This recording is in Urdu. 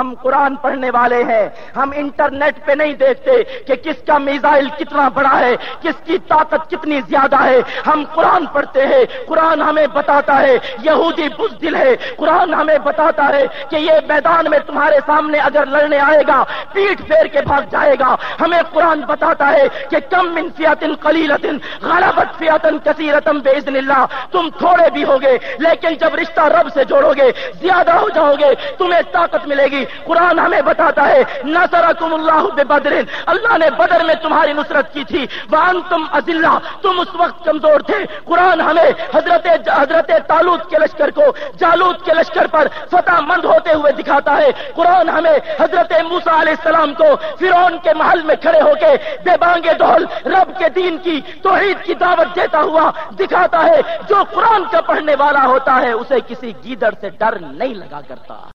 ہم قرآن پڑھنے والے ہیں۔ ہم انٹرنیٹ پہ نہیں دیکھتے کہ کس کا میزائل کتنا بڑا ہے، کس کی طاقت کتنی زیادہ ہے۔ ہم قرآن پڑھتے ہیں، قرآن ہمیں بتاتا ہے۔ یہودی بزدل ہے، قرآن ہمیں بتاتا ہے کہ یہ میدان میں تمہارے سامنے اگر لڑنے آئے گا پیٹ پھیر کے بھاگ جائے گا۔ ہمیں قرآن بتاتا ہے کہ کم من فیاتن قلیلتن، غلبت فیاتن کثیرتن بیزن اللہ۔ تم تھوڑے بھی ہوگے، لیکن جب رشتہ رب سے جوڑو گے، زیادہ ہو جاؤ گے، تمہیں طاقت ملے گی۔ قرآن ہمیں بتاتا ہے، نصرکم اللہ بے بدر اللہ نے بدر میں تمہاری نصرت کی تھی۔ وان تم ازلہ تم اس وقت کمزور تھے۔ قرآن ہمیں حضرت حضرت تالوت کے لشکر کو، جالوت کے لشکر پر فتح مند ہوتے ہوئے دکھاتا ہے۔ قرآن ہمیں حضرت موسا علیہ السلام کو فرعون کے محل میں کھڑے ہو کے بے بانگے ڈول رب کے دین کی، توحید کی دعوت دیتا ہوا دکھاتا ہے۔ جو قرآن کا پڑھنے والا ہوتا ہے، اسے کسی گیدڑ سے ڈر نہیں لگا کرتا۔